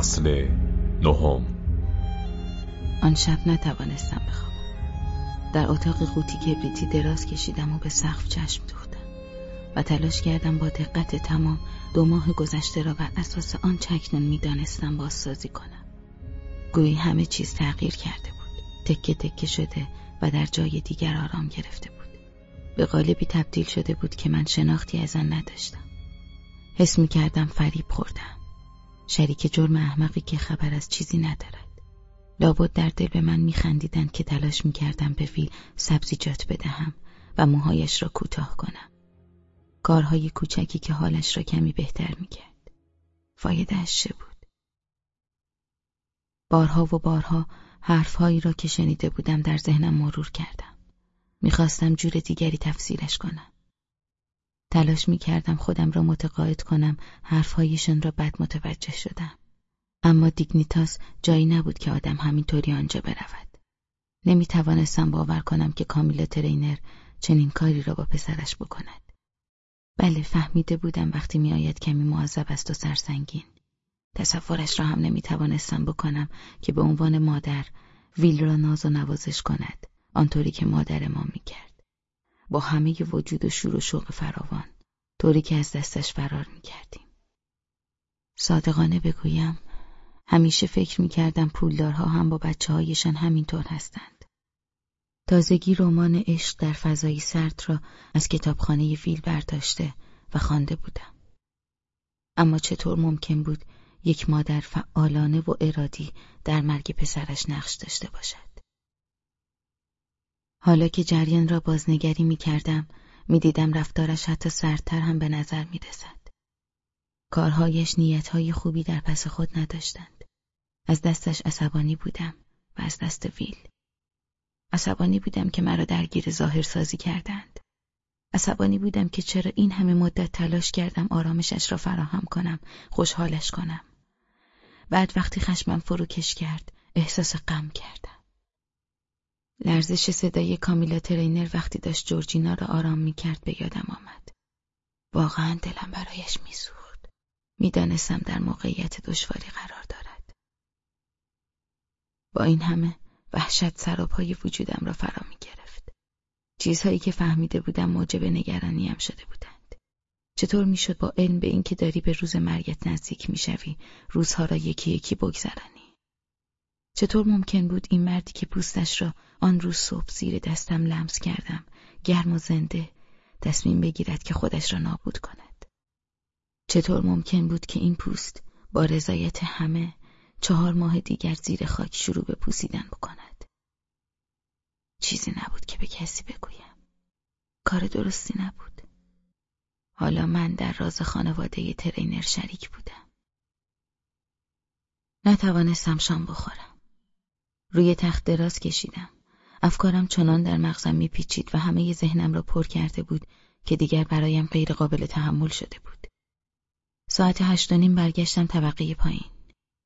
فصل نهم. آن شب نتوانستم بخوابم. در اتاق قوطی کبریتی دراز کشیدم و به سقف چشم دوختم و تلاش کردم با دقت تمام دو ماه گذشته را بر اساس آن چکنون می‌دانستم بازسازی کنم. گویی همه چیز تغییر کرده بود. تکه تکه شده و در جای دیگر آرام گرفته بود. به قالبی تبدیل شده بود که من شناختی از آن نداشتم. حس می کردم فریب خوردم. شریک جرم احمقی که خبر از چیزی ندارد. لابد در دل به من میخندیدند که تلاش می‌کردم به فیل سبزیجات بدهم و موهایش را کوتاه کنم. کارهای کوچکی که حالش را کمی بهتر می‌کرد. فایدهش چه بود؟ بارها و بارها حرفهایی را که شنیده بودم در ذهنم مرور کردم. می‌خواستم جور دیگری تفسیرش کنم. تلاش می کردم خودم را متقاعد کنم حرفهایشان را بد متوجه شدم. اما دیگنیتاس جایی نبود که آدم همینطوری آنجا برود. نمی توانستم باور کنم که کامیلا ترینر چنین کاری را با پسرش بکند. بله فهمیده بودم وقتی میآید کمی معذب است و سرسنگین. تصورش را هم نمی توانستم بکنم که به عنوان مادر ویل را ناز و نوازش کند آنطوری که مادر ما می کرد. با همه وجود و شور و شوق فراوان طوری که از دستش فرار می کردیم. صادقانه بگویم همیشه فکر می کردم پولدارها هم با بچه هایشان همینطور هستند. تازگی رمان عشق در فضایی سرد را از کتابخانه ویل برداشته و خوانده بودم. اما چطور ممکن بود یک مادر فعالانه و ارادی در مرگ پسرش نقش داشته باشد؟ حالا که جریان را بازنگری می کردم می دیدم رفتارش حتی سردتر هم به نظر می رسد. کارهایش نیتهای خوبی در پس خود نداشتند. از دستش عصبانی بودم و از دست ویل. عصبانی بودم که مرا درگیر ظاهر سازی کردند. عصبانی بودم که چرا این همه مدت تلاش کردم آرامشش را فراهم کنم، خوشحالش کنم. بعد وقتی خشمم فروکش کرد، احساس غم کردم. لرزش صدای کامیلا ترینر وقتی داشت جورجینا را آرام می‌کرد به یادم آمد. واقعا دلم برایش میسوخت. می‌دانستم در موقعیت دشواری قرار دارد. با این همه وحشت سرابهای وجودم را فرا می گرفت. چیزهایی که فهمیده بودم موجب نگرانیم شده بودند. چطور می‌شد با علم به اینکه داری به روز مرگت نزدیک می‌شوی روزها را یکی یکی بگذرانی؟ چطور ممکن بود این مردی که پوستش را آن روز صبح زیر دستم لمس کردم گرم و زنده تصمیم بگیرد که خودش را نابود کند؟ چطور ممکن بود که این پوست با رضایت همه چهار ماه دیگر زیر خاک شروع به پوسیدن بکند؟ چیزی نبود که به کسی بگویم. کار درستی نبود. حالا من در راز خانواده ترینر شریک بودم. نتوانستم شام بخورم. روی تخت دراز کشیدم. افکارم چنان در مغزم میپیچید و همه ذهنم را پر کرده بود که دیگر برایم غیر قابل تحمل شده بود. ساعت هشت نیم برگشتم طبقه پایین.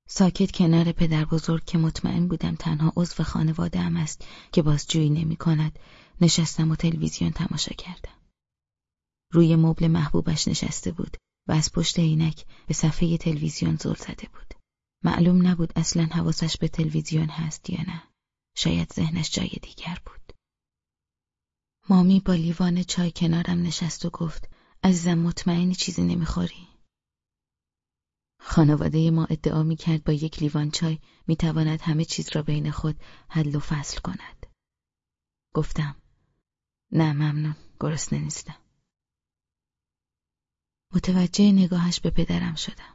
ساکت کنار پدر بزرگ که مطمئن بودم تنها عضو خانواده ام است که بازجویی نمی کند نشستم و تلویزیون تماشا کردم. روی مبل محبوبش نشسته بود و از پشت عینک به صفحه تلویزیون زل زده بود. معلوم نبود اصلا حواسش به تلویزیون هست یا نه. شاید ذهنش جای دیگر بود. مامی با لیوان چای کنارم نشست و گفت عزیزم مطمئنی چیزی نمی‌خوری؟ خانواده ما ادعا می کرد با یک لیوان چای می تواند همه چیز را بین خود حل و فصل کند. گفتم نه ممنون گرسنه نیستم. متوجه نگاهش به پدرم شدم.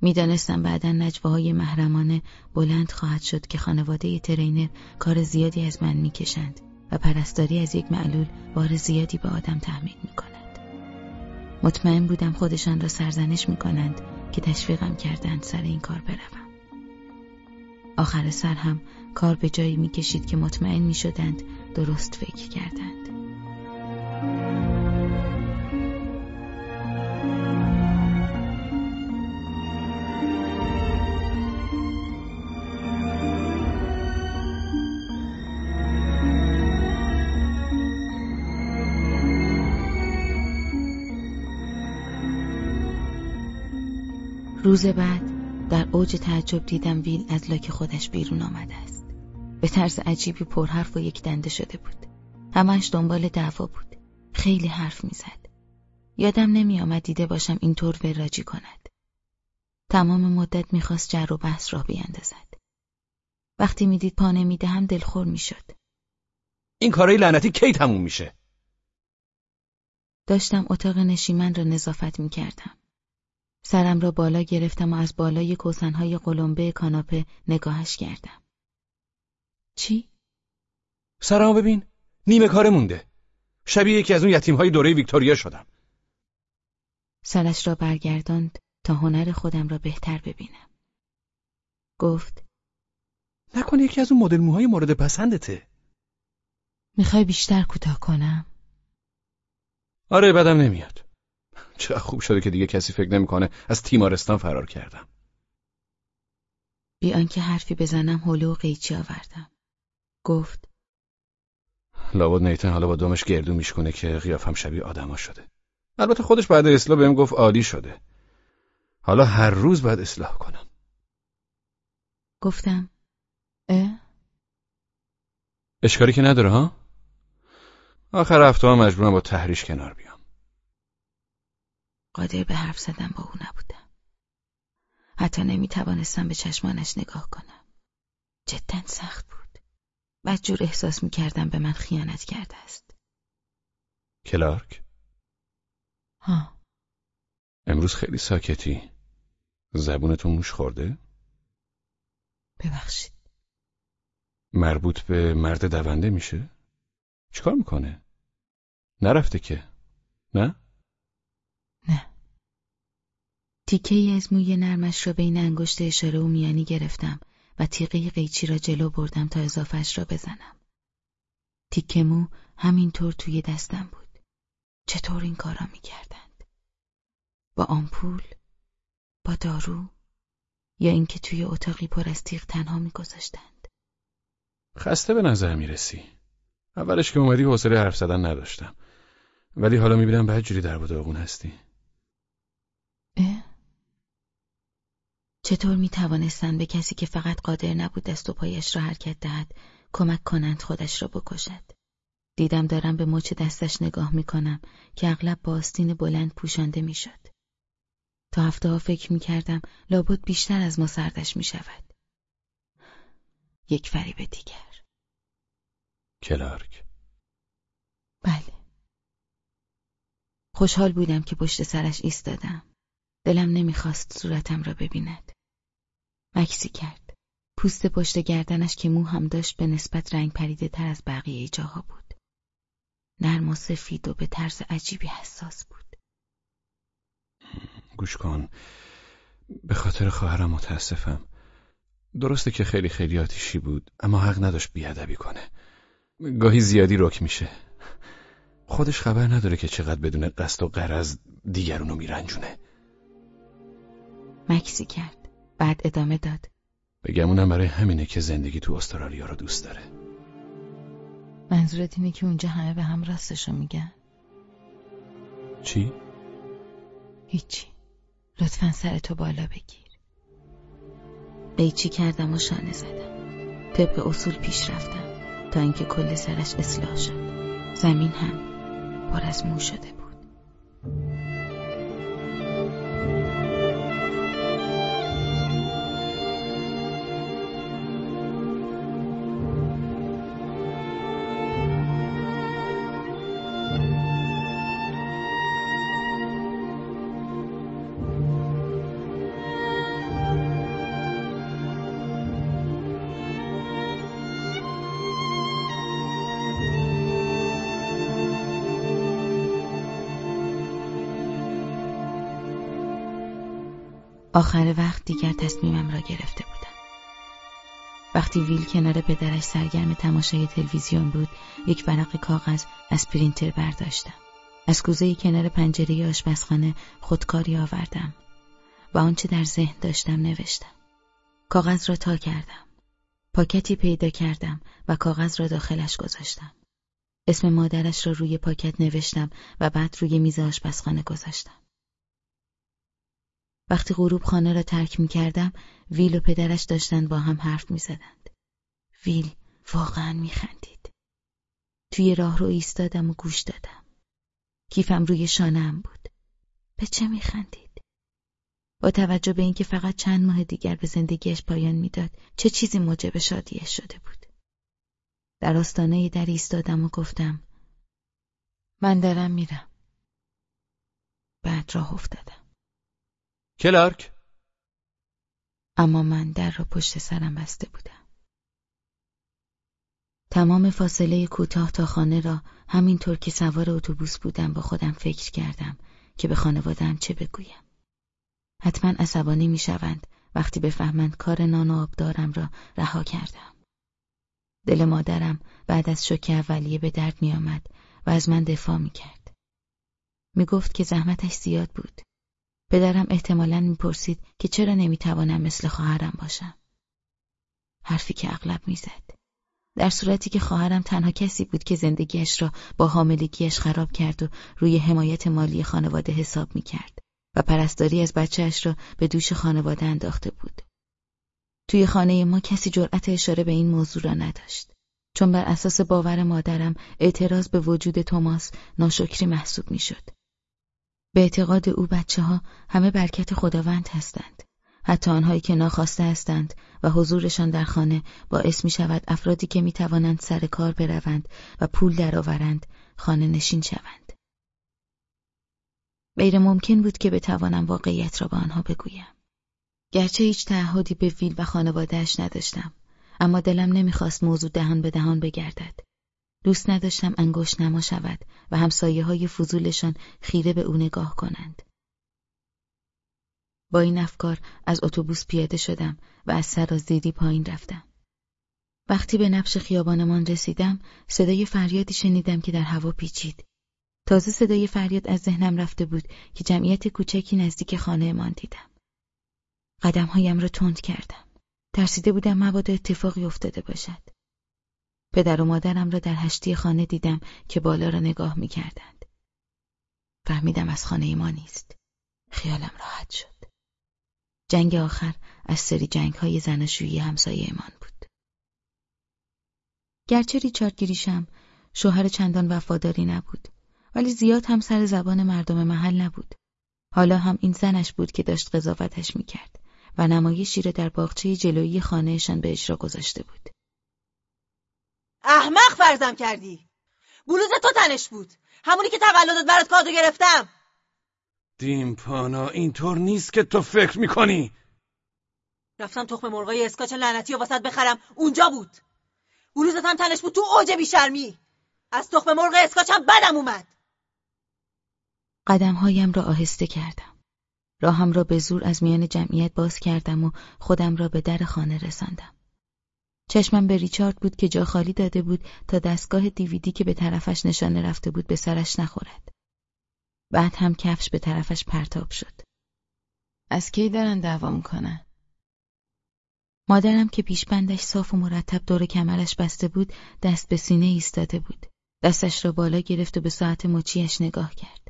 می‌دانستم بعدا نجوه محرمانه بلند خواهد شد که خانواده ترینر کار زیادی از من می‌کشند و پرستاری از یک معلول بار زیادی به آدم تحمیل می‌کند. مطمئن بودم خودشان را سرزنش می‌کنند که تشویقم کردند سر این کار بروم. آخر سر هم کار به جایی می‌کشید که مطمئن می‌شدند درست فکر کردند. روز بعد در اوج تعجب دیدم ویل از لاک خودش بیرون آمده است. به طرز عجیبی پرحرف و یک دنده شده بود. همش دنبال دعوا بود. خیلی حرف می‌زد. یادم نمی آمد دیده باشم اینطور وراجی کند. تمام مدت می‌خواست جر و بحث راه بیندازد وقتی می‌دید پا نمی‌دهم دلخور می‌شد. این کارای لعنتی کی تموم میشه؟ داشتم اتاق نشیمن را نظافت می‌کردم. سرم را بالا گرفتم و از بالای کوسنهای قلمبه کاناپه نگاهش کردم. چی؟ سرمو ببین نیمه کاره مونده. شبیه یکی از اون یتیم های دوره ویکتوریا شدم. سرش را برگرداند تا هنر خودم را بهتر ببینم. گفت نکنه یکی از اون مدل موهای مورد پسندته. می‌خوای بیشتر کوتاه کنم؟ آره بدم نمیاد. چقدر خوب شده که دیگه کسی فکر نمی‌کنه از تیمارستان فرار کردم. بی آنکه حرفی بزنم حلو و قیچی آوردم. گفت لابد نیتن حالا با دمش گردو میشکنه که قیافم شبیه آدما شده. البته خودش بعد اصلاح بهم گفت عالی شده. حالا هر روز باید اصلاح کنم. گفتم اه؟ اشکالی که نداره ها؟ آخر هفته ها مجبورم با تحریش کنار بیام. قادر به حرف زدن با او نبودم. حتی نمی توانستم به چشمانش نگاه کنم. جدا سخت بود. بدجور احساس می کردم به من خیانت کرده است. کلارک؟ ها. امروز خیلی ساکتی. زبونتون موش خورده؟ ببخشید. مربوط به مرد دونده میشه؟ چیکار می‌کنه؟ نرفته که. نه؟ نه تیکه ای از موی نرمش را بین انگشت اشاره و میانی گرفتم و تیغه قیچی را جلو بردم تا اضافهش را بزنم تیکه مو همینطور توی دستم بود چطور این کارا می‌کردند؟ با آمپول؟ با دارو؟ یا اینکه توی اتاقی پر از تیغ تنها میگذاشتند؟ خسته به نظر می‌رسی اولش که اومدی حوصله حرف زدن نداشتم ولی حالا می‌بینم بعد جوری در داغون هستی اه؟ چطور می توانستند به کسی که فقط قادر نبود دست و پایش را حرکت دهد کمک کنند خودش را بکشد دیدم دارم به مچ دستش نگاه می کنم که اغلب با آستین بلند پوشانده می شد. تا هفته ها فکر می کردم لابد بیشتر از ما سردش می شود. یک فریب دیگر. کلارک بله. خوشحال بودم که پشت سرش ایستادم. دلم نمی‌خواست صورتم را ببیند. مکسی کرد. پوست پشت گردنش که مو هم داشت به نسبت رنگ پریده تر از بقیه جاها بود. نرم و سفید و به طرز عجیبی حساس بود. گوش کن به خاطر خواهرم متاسفم درسته که خیلی خیلی آتیشی بود اما حق نداشت بیادبی کنه گاهی زیادی رک میشه خودش خبر نداره که چقدر بدون قصد و قرض دیگرونو میرنجونه مکسی کرد بعد ادامه داد. بگمونم برای همینه که زندگی تو استرالیا رو دوست داره. منظورت اینه که اونجا همه به هم راستشو میگن؟ چی؟ هیچی. لطفا سرتو بالا بگیر. قیچی کردم و شانه زدم. طبق اصول پیش رفتم. تا اینکه کل سرش اصلاح شد. زمین هم پر از مو شده آخر وقت دیگر تصمیمم را گرفته بودم. وقتی ویل کنار پدرش سرگرم تماشای تلویزیون بود، یک ورق کاغذ از پرینتر برداشتم. از کوزه کنار پنجره آشپزخانه خودکاری آوردم و آنچه در ذهن داشتم نوشتم. کاغذ را تا کردم. پاکتی پیدا کردم و کاغذ را داخلش گذاشتم. اسم مادرش را روی پاکت نوشتم و بعد روی میز آشپزخانه گذاشتم. وقتی غروب خانه را ترک می کردم ویل و پدرش داشتند با هم حرف می زدند. ویل واقعا می خندید. توی راه رو ایستادم و گوش دادم. کیفم روی شانم بود. به چه می خندید؟ با توجه به اینکه فقط چند ماه دیگر به زندگیش پایان می‌داد چه چیزی موجب شادیش شده بود در آستانه در ایستادم و گفتم من دارم میرم بعد راه افتادم کلارک؟ اما من در را پشت سرم بسته بودم. تمام فاصله کوتاه تا خانه را همینطور که سوار اتوبوس بودم با خودم فکر کردم که به خانوادم چه بگویم. حتما عصبانی می‌شوند. وقتی بفهمند کار نان و آبدارم را رها کردم. دل مادرم بعد از شوک اولیه به درد میآمد و از من دفاع می‌کرد. می‌گفت که زحمتش زیاد بود. پدرم احتمالا می‌پرسید که چرا نمی‌توانم مثل خواهرم باشم حرفی که اغلب می‌زد در صورتی که خواهرم تنها کسی بود که زندگیش را با حاملگیش خراب کرد و روی حمایت مالی خانواده حساب می‌کرد و پرستاری از بچهش را به دوش خانواده انداخته بود. توی خانه ما کسی جرأت اشاره به این موضوع را نداشت. چون بر اساس باور مادرم اعتراض به وجود توماس ناشکری محسوب می‌شد. به اعتقاد او بچه ها همه برکت خداوند هستند. حتی آنهایی که ناخواسته هستند و حضورشان در خانه باعث می شود افرادی که می توانند سر کار بروند و پول درآورند خانه نشین شوند. غیر ممکن بود که بتوانم واقعیت را به آنها بگویم. گرچه هیچ تعهدی به ویل و خانوادهش نداشتم، اما دلم نمی‌خواست موضوع دهان به دهان بگردد. دوست نداشتم انگشت نما شود و همسایه های فضولشان خیره به او نگاه کنند. با این افکار از اتوبوس پیاده شدم و از سرازیری پایین رفتم. وقتی به نبش خیابانمان رسیدم، صدای فریادی شنیدم که در هوا پیچید. تازه صدای فریاد از ذهنم رفته بود که جمعیت کوچکی نزدیک خانهمان دیدم. قدمهایم را تند کردم. ترسیده بودم مبادا اتفاقی افتاده باشد. پدر و مادرم را در هشتی خانه دیدم که بالا را نگاه می کردند. فهمیدم از خانه ما نیست. خیالم راحت شد. جنگ آخر از سری جنگ های زناشویی همسایه ایمان بود. گرچه ریچارد گریشم شوهر چندان وفاداری نبود ولی زیاد هم سر زبان مردم محل نبود. حالا هم این زنش بود که داشت قضاوتش می‌کرد و نمایشی را در باغچه جلویی خانهشان به اجرا گذاشته بود. احمق فرزم کردی. بلوز تو تنش بود. همونی که تولدت برات کادو گرفتم. دیمپانا اینطور نیست که تو فکر می‌کنی. رفتم تخم مرغای اسکاچ لعنتی و واسط بخرم اونجا بود. بلوزت هم تنش بود تو اوج بیشرمی. از تخم مرغ اسکاچم بدم اومد. قدمهایم را آهسته کردم. راهم را به زور از میان جمعیت باز کردم و خودم را به در خانه رساندم. چشمم به ریچارد بود که جا خالی داده بود تا دستگاه دیویدی که به طرفش نشانه رفته بود به سرش نخورد. بعد هم کفش به طرفش پرتاب شد. از کی دارن دعوا می‌کنن؟ مادرم که پیشبندش صاف و مرتب دور کمرش بسته بود دست به سینه ایستاده بود. دستش را بالا گرفت و به ساعت مچیش نگاه کرد.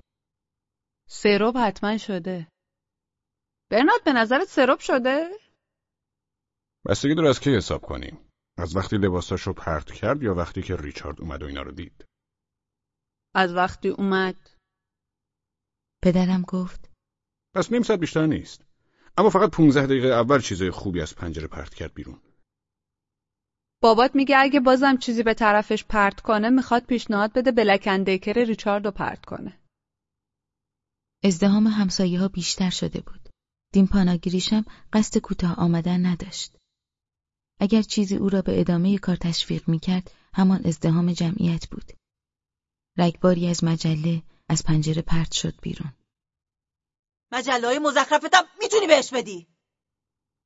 سرب حتما شده. برنارد به نظرت سرب شده؟ بستگی داره از کی حساب کنیم. از وقتی لباساش رو پرت کرد یا وقتی که ریچارد اومد و اینا رو دید. از وقتی اومد. پدرم گفت. پس نیم ساعت بیشتر نیست. اما فقط 15 دقیقه اول چیزای خوبی از پنجره پرت کرد بیرون. بابات میگه اگه بازم چیزی به طرفش پرت کنه می‌خواد پیشنهاد بده بلکندیکر ریچارد رو پرت کنه. ازدهام همسایه ها بیشتر شده بود. دین پاناگیریشم قصد کوتاه آمدن نداشت. اگر چیزی او را به ادامه کار تشویق می‌کرد همان ازدهام جمعیت بود. رگباری از مجله از پنجره پرت شد بیرون. مجله های مزخرفتم می‌تونی بهش بدی.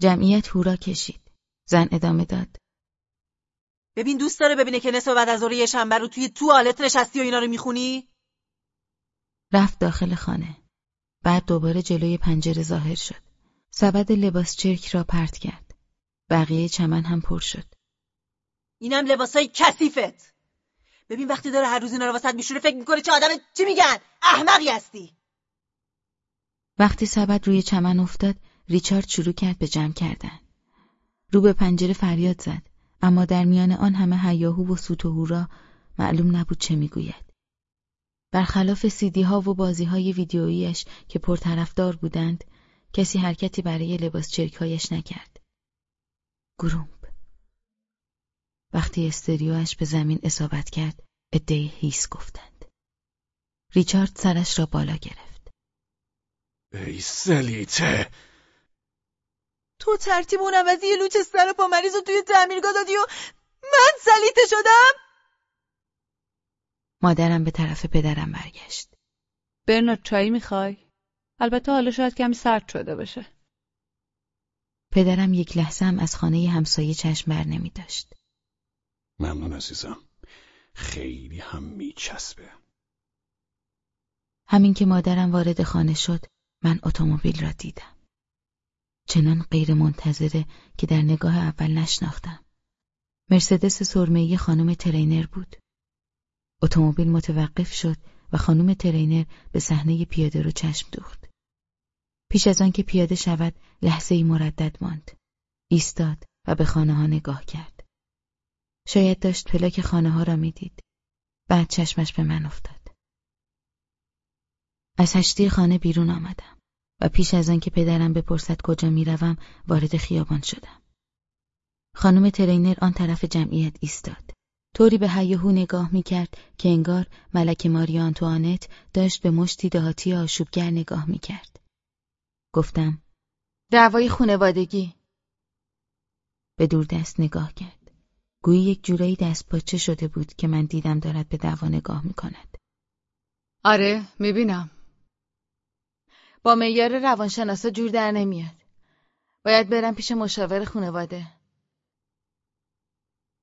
جمعیت هورا کشید. زن ادامه داد. ببین دوست داره ببینه که نصف بعد از یه شنبه رو توی توالت نشستی و اینا رو می‌خونی؟ رفت داخل خانه. بعد دوباره جلوی پنجره ظاهر شد. سبد لباس چرک را پرت کرد. بقیه چمن هم پر شد. اینم لباسای کثیفت. ببین وقتی داره هر روز اینا رو واسط میشوره فکر می‌کنه چه آدم چی میگن؟ احمقی هستی. وقتی سبد روی چمن افتاد ریچارد شروع کرد به جمع کردن. رو به پنجره فریاد زد اما در میان آن همه هیاهو و سوت و هورا معلوم نبود چه می‌گوید. برخلاف سیدی ها و بازی های ویدیوییش که پرطرفدار بودند کسی حرکتی برای لباس چرکهایش نکرد. گرومب وقتی استریوش به زمین اصابت کرد ادهی هیس گفتند. ریچارد سرش را بالا گرفت. ای سلیته تو ترتیب اون عوضی یه لوچ سر با مریض رو توی تعمیرگاه دادی و من سلیته شدم مادرم به طرف پدرم برگشت. برنارد چایی می‌خوای؟ البته حالا شاید کمی سرد شده باشه. پدرم یک لحظه هم از خانه همسایه چشم بر نمی داشت. ممنون عزیزم خیلی هم میچسبه همین که مادرم وارد خانه شد من اتومبیل را دیدم. چنان غیر منتظره که در نگاه اول نشناختم. مرسدس سرمه‌ای خانم ترینر بود. اتومبیل متوقف شد و خانم ترینر به صحنه پیاده رو چشم دوخت. پیش از آن که پیاده شود لحظه ای مردد ماند. ایستاد و به خانه ها نگاه کرد. شاید داشت پلاک خانه ها را می‌دید. بعد چشمش به من افتاد. از هشتی خانه بیرون آمدم و پیش از آن که پدرم بپرسد کجا می‌روم وارد خیابان شدم. خانم ترینر آن طرف جمعیت ایستاد. طوری به هیاهو نگاه می‌کرد که انگار ملک ماری آنتوانت داشت به مشتی دهاتی آشوبگر نگاه می‌کرد. گفتم دعوای خونوادگی. به دور دست نگاه کرد. گویی یک جورایی دست پاچه شده بود که من دیدم دارد به دعوا نگاه می‌کند. آره می‌بینم. با معیار روانشناسا جور در نمیاد. باید برم پیش مشاور خونواده.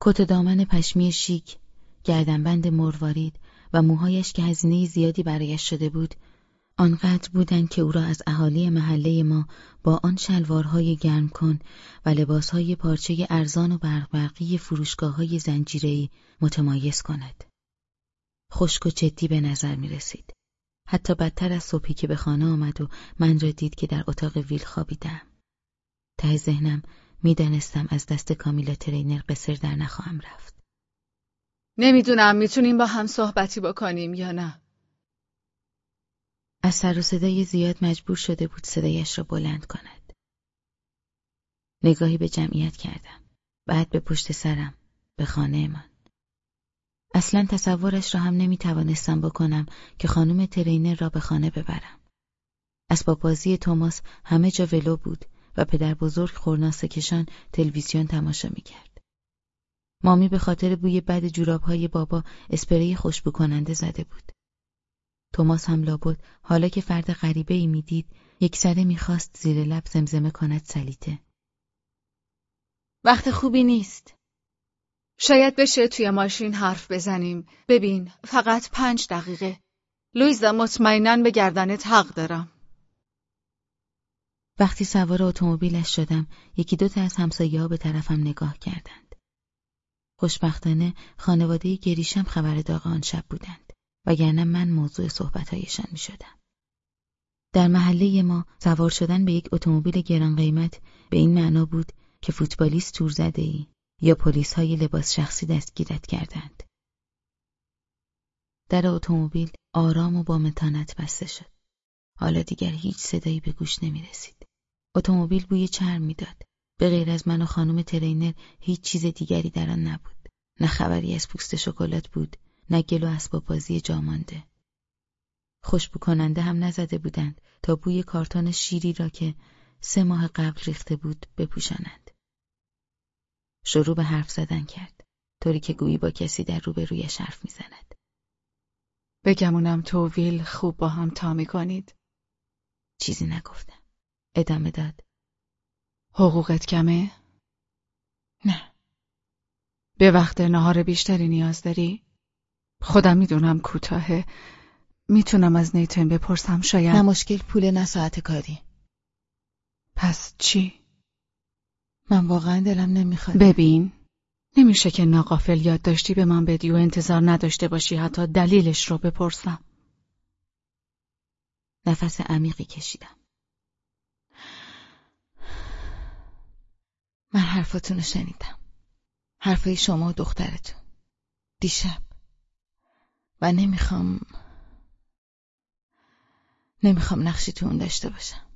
کت دامن پشمی شیک، گردنبند مروارید و موهایش که هزینه زیادی برایش شده بود، آنقدر بودند که او را از اهالی محله ما با آن شلوارهای گرم کن و لباسهای پارچه ارزان و برقبرقی فروشگاه های زنجیرهی متمایز کند. خشک و جدی به نظر می رسید. حتی بدتر از صبحی که به خانه آمد و من را دید که در اتاق ویل خوابیدم. ته ذهنم می‌دانستم از دست کامیلا ترینر قصر در نخواهم رفت. نمی‌دونم می‌تونیم با هم صحبتی بکنیم یا نه. از سر و صدای زیاد مجبور شده بود صدایش را بلند کند. نگاهی به جمعیت کردم. بعد به پشت سرم. به خانه من. اصلا تصورش را هم نمی توانستم بکنم که خانم ترینر را به خانه ببرم. اسباب بازی توماس همه جا ولو بود و پدر بزرگ خورناسه کشان تلویزیون تماشا می‌کرد. مامی به خاطر بوی بد جورابهای بابا اسپری خوشبو کننده زده بود. توماس هم لابد حالا که فرد غریبه ای می‌دید یک سره می‌خواست زیر لب زمزمه کند سلیته. وقت خوبی نیست. شاید بشه توی ماشین حرف بزنیم. ببین فقط پنج دقیقه. لویزا مطمئنا به گردنت حق دارم. وقتی سوار اتومبیلش شدم یکی دوتا از همسایه ها به طرفم نگاه کردند. خوشبختانه خانواده گریشم خبر داغ آن شب بودند وگرنه من موضوع صحبتهایشان می شدم. در محله ما سوار شدن به یک اتومبیل گران قیمت به این معنا بود که فوتبالیست تور زده ای یا پلیس های لباس شخصی دستگیرت کردند. در اتومبیل آرام و با متانت بسته شد. حالا دیگر هیچ صدایی به گوش نمی رسید. اتومبیل بوی چرم می‌داد. به غیر از من و خانم ترینر هیچ چیز دیگری در آن نبود. نه خبری از پوست شکلات بود، نه گل و اسباب بازی جامانده. خوشبو کننده هم نزده بودند تا بوی کارتون شیری را که سه ماه قبل ریخته بود بپوشانند. شروع به حرف زدن کرد، طوری که گویی با کسی در روبرویش حرف می‌زند. بگمونم تو ویل خوب با هم تا می‌کنید. چیزی نگفتم. ادامه داد. حقوقت کمه؟ نه. به وقت نهار بیشتری نیاز داری؟ خودم می‌دونم کوتاهه. می‌تونم از نیتون بپرسم شاید. نه مشکل پول نه ساعت کاری. پس چی؟ من واقعا دلم نمی‌خواد. ببین نمیشه که ناقافل یاد داشتی به من بدی و انتظار نداشته باشی حتی دلیلش رو بپرسم. نفس عمیقی کشیدم. من حرفاتون رو شنیدم. حرفای شما و دخترتون. دیشب. و نمی‌خوام نمی‌خوام نقشی تو اون داشته باشم.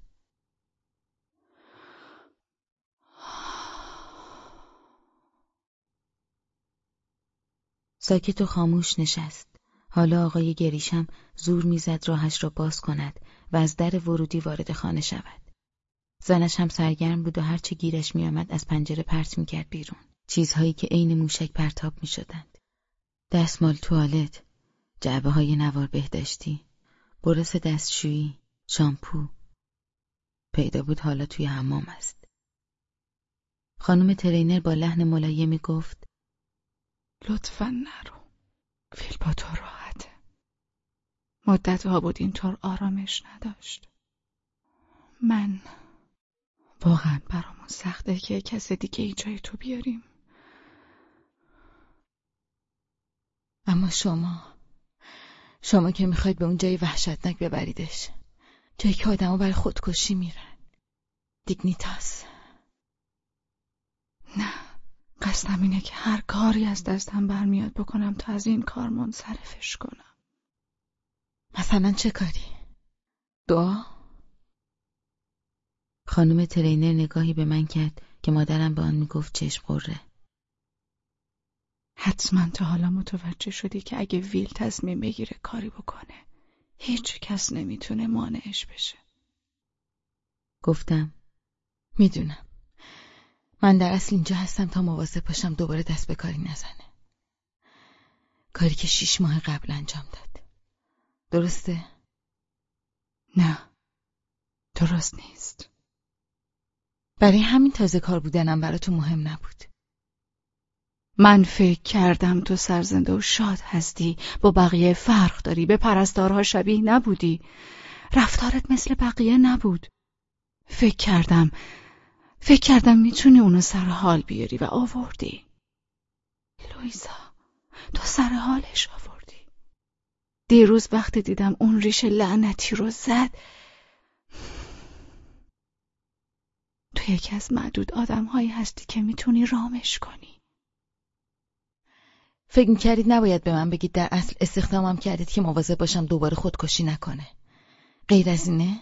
ساکت و خاموش نشست. حالا آقای گریشم زور می‌زد راهش را باز کند و از در ورودی وارد خانه شود. زنش هم سرگرم بود و هرچه گیرش میآمد از پنجره پرت می‌کرد بیرون. چیزهایی که عین موشک پرتاب می‌شدند. دستمال توالت جعبه های نوار بهداشتی برس دستشویی شامپو. پیدا بود حالا توی حمام است. خانم ترینر با لحن ملایمی گفت لطفا نرو. فیل با تو راحته. مدت ها بود اینطور آرامش نداشت. من واقعا برامون سخته که کس دیگه اینجای تو بیاریم. اما شما شما که می‌خواید به اون جای وحشتناک ببریدش. جایی که آدمو برای خودکشی میرن. دیگنیتاس. نه قصدم اینه که هر کاری از دستم برمیاد بکنم تا از این کار منصرفش کنم. مثلا چه کاری؟ دعا؟ خانم ترینر نگاهی به من کرد که مادرم به آن می‌گفت چشم قره حتما تا حالا متوجه شدی که اگه ویل تصمیم بگیره کاری بکنه هیچ کس نمی‌تونه مانعش بشه. گفتم می‌دونم. من در اصل اینجا هستم تا مواظب باشم دوباره دست به کاری نزنه. کاری که شیش ماه قبل انجام داد. درسته؟ نه. درست نیست. برای همین تازه کار بودنم براتون مهم نبود. من فکر کردم تو سرزنده و شاد هستی. با بقیه فرق داری. به پرستارها شبیه نبودی. رفتارت مثل بقیه نبود. فکر کردم فکر کردم می‌تونی اونو سر حال بیاری و آوردی. لویزا تو سر حالش آوردی. دیروز وقتی دیدم اون ریش لعنتی رو زد تو یکی از معدود آدمهایی هستی که می‌تونی رامش کنی. فکر می‌کردید نباید به من بگید در اصل استخدامم کردید که مواظب باشم دوباره خودکشی نکنه غیر از اینه؟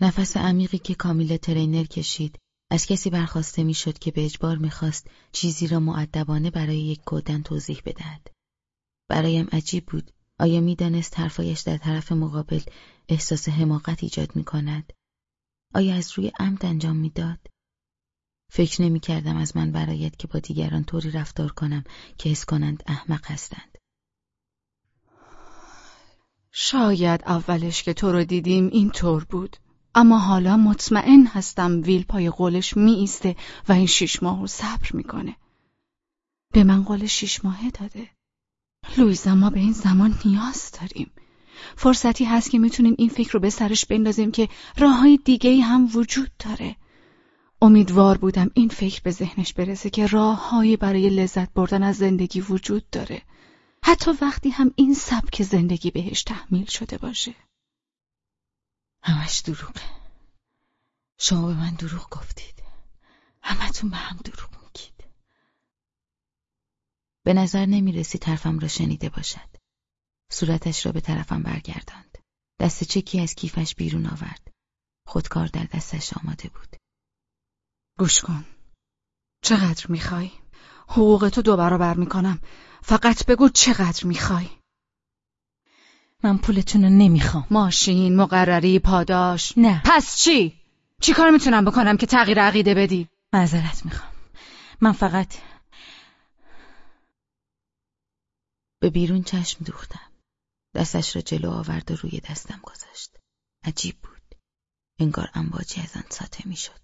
نفس عمیقی که کامیل ترینر کشید از کسی برخواسته می‌شد که به اجبار می‌خواست چیزی را معدبانه برای یک کودن توضیح بدهد. برایم عجیب بود آیا می‌دانست حرفایش در طرف مقابل احساس حماقت ایجاد می کند؟ آیا از روی عمد انجام می‌داد؟ فکر نمی کردم از من برایت که با دیگران طوری رفتار کنم که حس کنند احمق هستند. شاید اولش که تو رو دیدیم این طور بود. اما حالا مطمئن هستم ویل پای قولش می ایسته و این شیش ماه رو صبر می‌کنه. به من قول شیش ماهه داده. لویزا ما به این زمان نیاز داریم. فرصتی هست که می‌تونیم این فکر رو به سرش بندازیم که راه های دیگه هم وجود داره. امیدوار بودم این فکر به ذهنش برسه که راههایی برای لذت بردن از زندگی وجود داره. حتی وقتی هم این سبک زندگی بهش تحمیل شده باشه. همش دروغه شما به من دروغ گفتید. همتون به هم دروغ میگید. به نظر نمی رسید طرفم را شنیده باشد. صورتش را به طرفم برگرداند. دست چکی از کیفش بیرون آورد. خودکار در دستش آماده بود. گوش کن. چقدر می‌خوای؟ حقوق تو دو برابر می‌کنم. فقط بگو چقدر می‌خوای. من پولتون رو نمی‌خوام. ماشین مقرری پاداش. نه. پس چی؟ چی کار می‌تونم بکنم که تغییر عقیده بدی؟ معذرت می‌خوام. من فقط به بیرون چشم دوختم. دستش را جلو آورد و روی دستم گذاشت. عجیب بود. انگار امواجی از آن ساته می‌شد.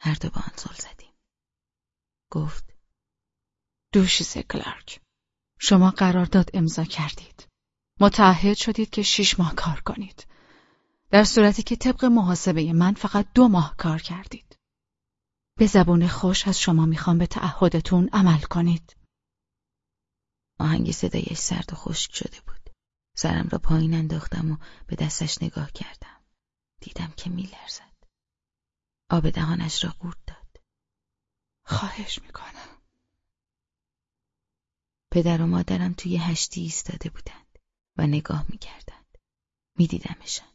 هر دو به زل زدیم گفت دوشیز کلارک شما قرارداد امضا کردید متعهد شدید که شیش ماه کار کنید. در صورتی که طبق محاسبه من فقط دو ماه کار کردید. به زبون خوش از شما می‌خوام به تعهدتون عمل کنید. آهنگ صدایش سرد و خشک شده بود. سرم را پایین انداختم و به دستش نگاه کردم. دیدم که میلرزد. آب دهانش را قورت داد. خواهش می‌کنم. پدر و مادرم توی هشتی ایستاده بودند و نگاه می‌کردند. میدیدمشان.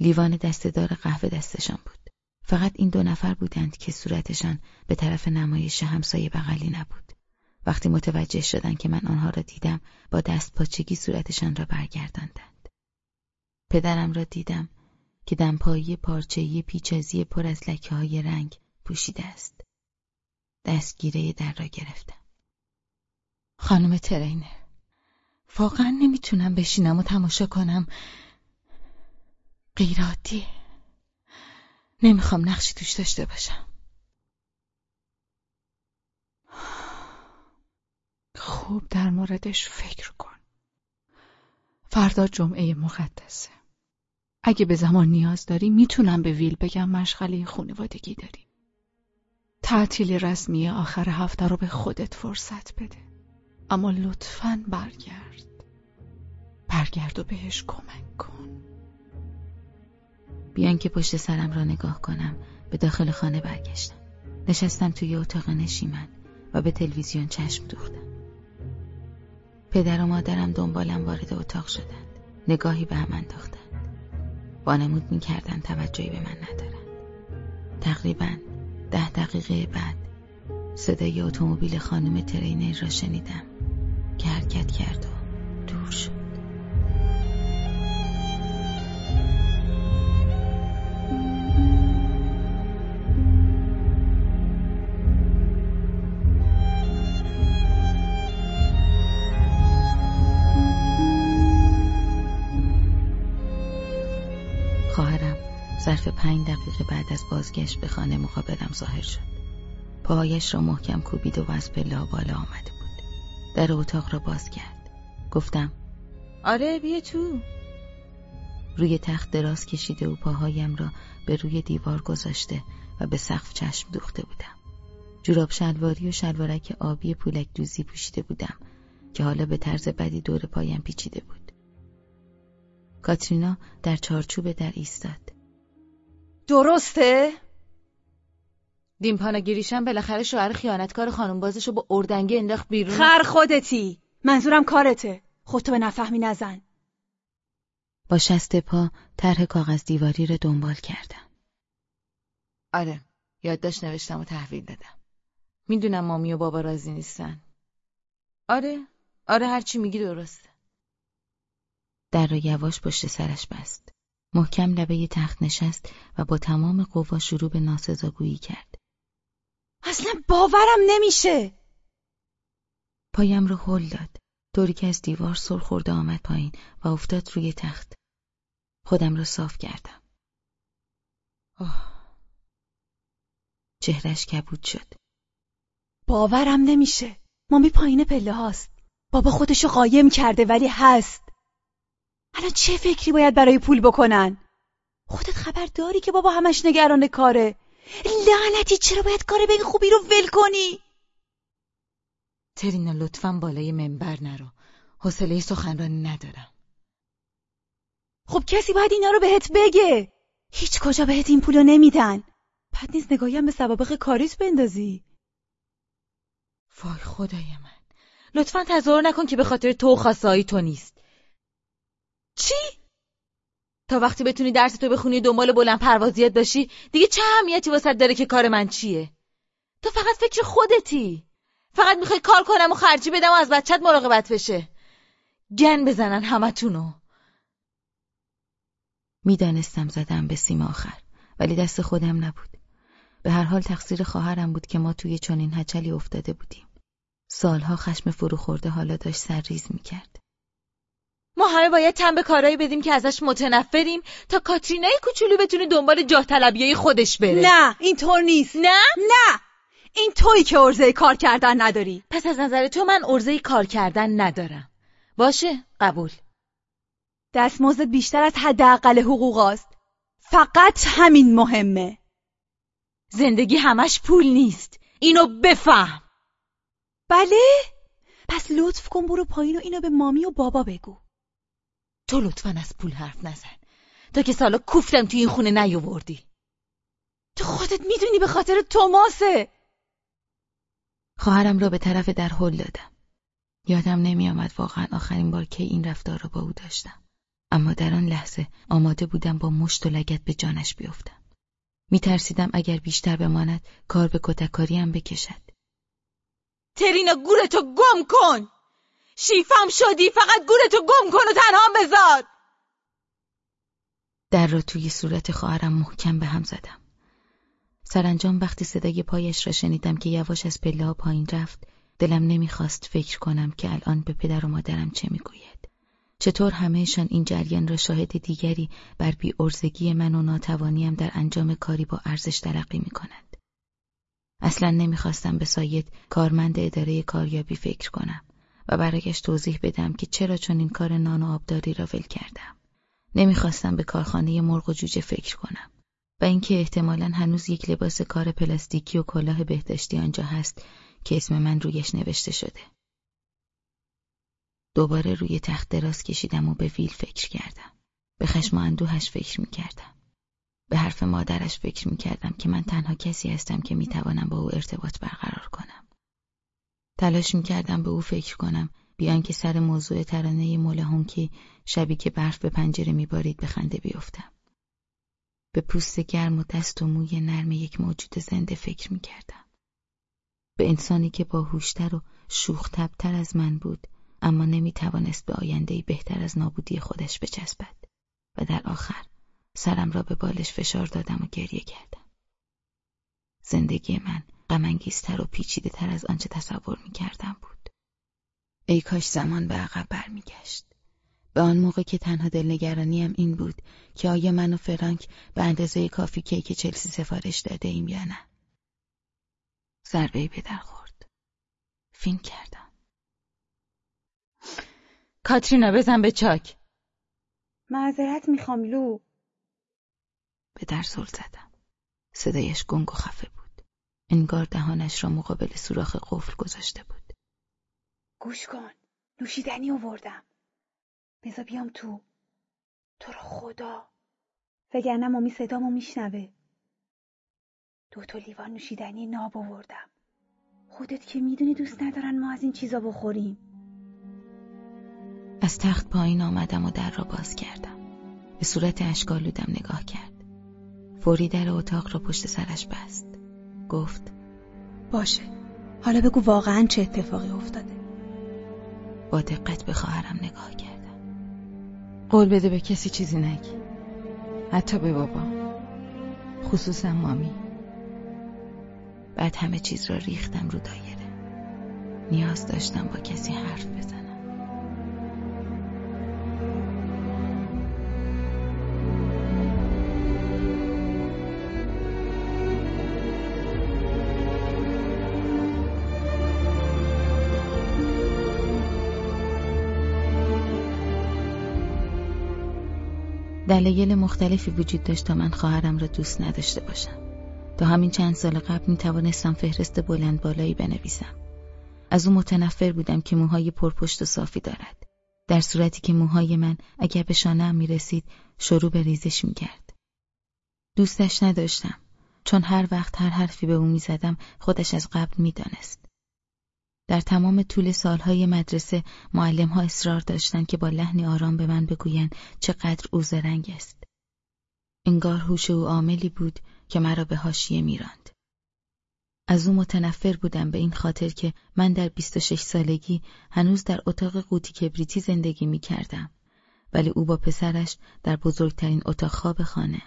لیوان دستهدار قهوه دستشان بود. فقط این دو نفر بودند که صورتشان به طرف نمایش همسایه بغلی نبود. وقتی متوجه شدند که من آنها را دیدم با دست پاچگی صورتشان را برگرداندند. پدرم را دیدم که دمپایی پارچه‌ای پیچازی پر از لکه های رنگ پوشیده است. دستگیره در را گرفتم. خانم ترینه واقعا نمی‌تونم بشینم و تماشا کنم. غیرادی نمی‌خوام نقشی توش داشته باشم. خوب در موردش فکر کن. فردا جمعه مقدسه. اگه به زمان نیاز داری می‌تونم به ویل بگم مشغله خانوادگی داری. تعطیل رسمی آخر هفته رو به خودت فرصت بده. اما لطفا برگرد. برگرد و بهش کمک کن. بیان که پشت سرم را نگاه کنم. به داخل خانه برگشتم. نشستم توی اتاق نشیمن و به تلویزیون چشم دوختم. پدر و مادرم دنبالم وارد اتاق شدند. نگاهی به هم انداختند. وانمود می‌کردند توجهی به من ندارند تقریبا ده دقیقه بعد صدای اتومبیل خانم ترینر را شنیدم. که حرکت کرد و پنج دقیقه بعد از بازگشت به خانه مقابلم ظاهر شد. پاهایش را محکم کوبید و از پله بالا آمده بود. در اتاق را باز کرد. گفتم آره بیا تو. روی تخت دراز کشیده و پاهایم را به روی دیوار گذاشته و به سقف چشم دوخته بودم. جوراب شلواری و شلوارک آبی پولک دوزی پوشیده بودم که حالا به طرز بدی دور پایم پیچیده بود. کاترینا در چارچوب در ایستاد. درسته؟ دیمپانا گیریشم بالاخره شوهر خیانتکار خانم بازشو با اردنگی انداخت بیرون. خر خودتی. منظورم کارته. خودتو به نفهمی نزن. با شست پا طرح کاغذ دیواری را دنبال کردم. آره یادداشت نوشتم و تحویل دادم. می‌دونم مامی و بابا راضی نیستن. آره آره هرچی میگی درسته. در را یواش پشت سرش بست. محکم لبه تخت نشست و با تمام قوا شروع به ناسزاگویی کرد. اصلا باورم نمیشه. پایم رو هل داد. طوری که از دیوار سر خورده آمد پایین و افتاد روی تخت. خودم را صاف کردم. آه. چهرش کبود شد. باورم نمیشه. مامی پایین پله هاست. بابا خودشو قایم کرده ولی هست. الان چه فکری باید برای پول بکنن؟ خودت خبر داری که بابا همش نگران کاره. لعنتی چرا باید کار به این خوبی رو ول کنی؟ ترینا لطفا بالای منبر نرو. حوصله سخنرانی ندارم. خب کسی باید اینا رو بهت بگه. هیچ کجا بهت این پولو نمیدن. بعد نیز نگاهیم به سوابق کاریت بندازی. وای خدای من. لطفا تظاهر نکن که به خاطر تو خاصایی تو نیست. چی؟ تا وقتی بتونی درس تو بخونی دنبال بلند پروازیت باشی دیگه چه اهمیتی واسه داره که کار من چیه؟ تو فقط فکر خودتی. فقط می‌خوای کار کنم و خرجی بدم و از بچت مراقبت بشه. گن بزنن همتونو. می‌دانستم زدم به سیم آخر ولی دست خودم نبود. به هر حال تقصیر خواهرم بود که ما توی چنین هچلی افتاده بودیم. سالها خشم فرو خورده حالا داشت سرریز می‌کرد. ما همه باید تن به کارایی بدیم که ازش متنفریم تا کاترینای کوچولو بتونه دنبال جاه طلبیای خودش بره. نه اینطور نیست. نه؟ نه. این تویی که ارزه کار کردن نداری. پس از نظر تو من ارزه کار کردن ندارم. باشه قبول. دستمزد بیشتر از حداقل حقوق است. فقط همین مهمه. زندگی همش پول نیست. اینو بفهم. بله؟ پس لطف کن برو پایین و اینو به مامی و بابا بگو. تو لطفا از پول حرف نزن تا که سالا کوفتم توی این خونه نیاوردی تو خودت می‌دونی به خاطر توماسه خواهرم را به طرف در هل دادم. یادم نمی آمد واقعا آخرین بار که این رفتار را با او داشتم. اما در آن لحظه آماده بودم با مشت و لگت به جانش بیفتم. می ترسیدم اگر بیشتر بماند کار به کتککاری بکشد. ترینا گورتو گم کن! شیفم شدی فقط گورتو گم کن و تنها بذار! در را توی صورت خواهرم محکم به هم زدم. سرانجام وقتی صدای پایش را شنیدم که یواش از پله ها پایین رفت دلم نمی‌خواست فکر کنم که الان به پدر و مادرم چه می‌گوید. چطور همهشان این جریان را شاهد دیگری بر بی ارزگی من و ناتوانیم در انجام کاری با ارزش تلقی می کند. اصلا نمی‌خواستم به ساید کارمند اداره کاریابی فکر کنم و برایش توضیح بدم که چرا چون این کار نان و آبداری را ول کردم. نمی‌خواستم به کارخانه مرغ و جوجه فکر کنم. و اینکه احتمالا هنوز یک لباس کار پلاستیکی و کلاه بهداشتی آنجا هست که اسم من رویش نوشته شده. دوباره روی تخت دراز کشیدم و به ویل فکر کردم. به خشم و اندوهش فکر می کردم. به حرف مادرش فکر می کردم که من تنها کسی هستم که می توانم با او ارتباط برقرار کنم. تلاش می کردم به او فکر کنم بیان که سر موضوع ترانه مولا که شبی که برف به پنجره میبارید به خنده بیفتم. به پوست گرم و دست و موی نرم یک موجود زنده فکر می کردم. به انسانی که باهوشتر و شوخ از من بود اما نمی توانست به آینده بهتر از نابودی خودش بچسبد و در آخر سرم را به بالش فشار دادم و گریه کردم. زندگی من غمانگیزتر و پیچیده تر از آنچه تصور می کردم بود. ای کاش زمان به عقب برمیگشت. به آن موقع که تنها دلنگرانیم این بود که آیا من و فرانک به اندازه کافی کیک چلسی سفارش داده ایم یا نه. ضربه به در خورد. فین کردم. کاترینا بزن به چاک. معذرت می‌خوام لو. به در زل زدم. صدایش گنگ و خفه بود. انگار دهانش را مقابل سوراخ قفل گذاشته بود. گوش کن. نوشیدنی آوردم. بزا بیام تو. تو رو خدا. وگرنه مامی صدامو میشنوه. دو تا لیوان نوشیدنی ناب آوردم. خودت که می‌دونی دوست ندارن ما از این چیزا بخوریم. از تخت پایین آمدم و در را باز کردم. به صورت اشکالودم نگاه کرد. فوری در اتاق را پشت سرش بست. گفت باشه حالا بگو واقعا چه اتفاقی افتاده. با دقت به خواهرم نگاه کرد قول بده به کسی چیزی نگی. حتی به بابا. خصوصا مامی. بعد همه چیز را ریختم رو دایره. نیاز داشتم با کسی حرف بزنم. دلایل مختلفی وجود داشت تا من خواهرم را دوست نداشته باشم تا همین چند سال قبل می توانستم فهرست بلند بالایی بنویسم از او متنفر بودم که موهای پرپشت و صافی دارد در صورتی که موهای من اگر به شانه می رسید شروع به ریزش می کرد. دوستش نداشتم چون هر وقت هر حرفی به او می زدم خودش از قبل می دانست. در تمام طول سالهای مدرسه ها اصرار داشتند که با لحنی آرام به من بگویند چقدر او زرنگ است. انگار هوش او عاملی بود که مرا به حاشیه میراند. از او متنفر بودم به این خاطر که من در 26 سالگی هنوز در اتاق قوطی کبریتی زندگی می کردم ولی او با پسرش در بزرگترین اتاق خواب خانه.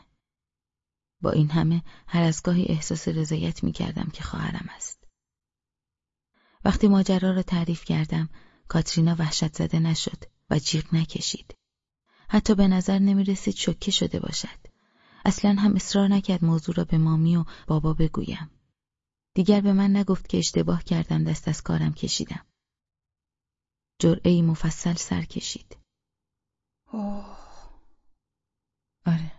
با این همه هر از گاهی احساس رضایت می کردم که خواهرم است. وقتی ماجرا را تعریف کردم کاترینا وحشت زده نشد و جیغ نکشید. حتی به نظر نمی رسید شکه شده باشد. اصلا هم اصرار نکرد موضوع را به مامی و بابا بگویم. دیگر به من نگفت که اشتباه کردم دست از کارم کشیدم. جرعه مفصل سر کشید. اوه. آره.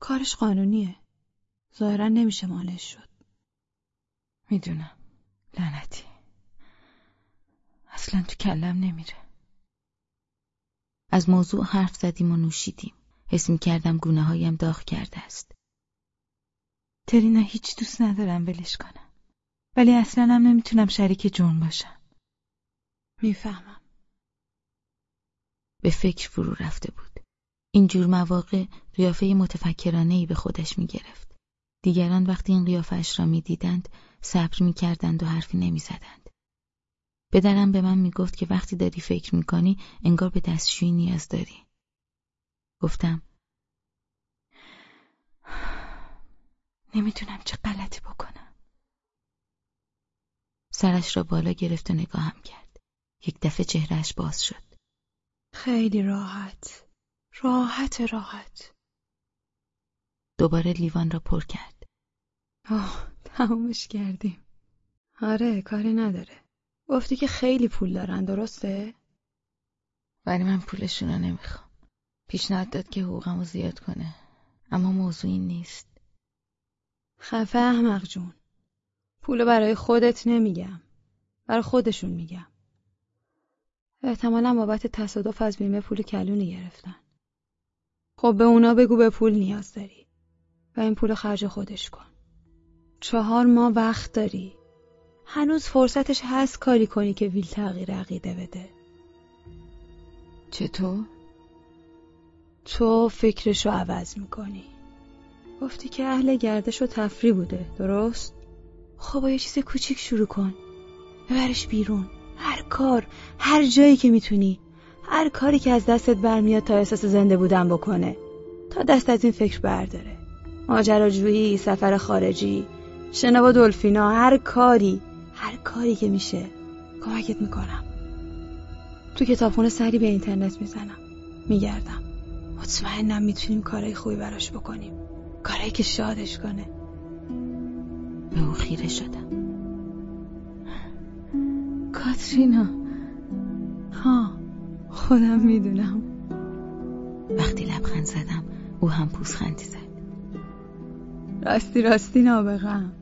کارش قانونیه. ظاهرا نمیشه مالش شد. می‌دونم. لعنتی. اصلا تو کلم نمیره. از موضوع حرف زدیم و نوشیدیم. حس می کردم گونه هایم داغ کرده است. ترینا هیچ دوست ندارم ولش کنم. ولی اصلا هم نمی‌تونم شریک جون باشم. می‌فهمم. به فکر فرو رفته بود. این جور مواقع قیافه متفکرانه ای به خودش می گرفت. دیگران وقتی این قیافش را می دیدند صبر می کردند و حرفی نمی زدند. پدرم به من می گفت که وقتی داری فکر می کنی انگار به دستشویی نیاز داری. گفتم نمی‌تونم چه غلطی بکنم. سرش را بالا گرفت و نگاهم کرد. یک دفعه چهرهش باز شد. خیلی راحت. راحت راحت. دوباره لیوان را پر کرد. آه تمومش کردیم. آره کاری نداره. گفتی که خیلی پول دارن درسته؟ ولی من پولشون رو نمی‌خوام. پیشنهاد داد که حقوقمو زیاد کنه. اما موضوع این نیست. خفه احمق جون. پولو برای خودت نمیگم. برای خودشون میگم. احتمالا بابت تصادف از بیمه پول کلونی گرفتن. خب به اونا بگو به پول نیاز داری و این پول خرج خودش کن. چهار ماه وقت داری. هنوز فرصتش هست کاری کنی که ویل تغییر عقیده بده. چطور؟ تو فکرشو عوض می‌کنی. گفتی که اهل گردش و تفری بوده درست؟ خب با یه چیز کوچیک شروع کن. ببرش بیرون. هر کار هر جایی که می‌تونی هر کاری که از دستت برمیاد تا احساس زنده بودن بکنه تا دست از این فکر برداره ماجراجویی سفر خارجی شنا با دلفینا هر کاری هر کاری که میشه کمکت می‌کنم. تو کتابخونه سری به اینترنت می‌زنم میگردم. مطمئنم می‌تونیم کارهای خوبی براش بکنیم. کارهایی که شادش کنه. به او خیره شدم. کاترینا. ها خودم می‌دونم. وقتی لبخند زدم او هم پوزخندی زد. راستی راستی نابغم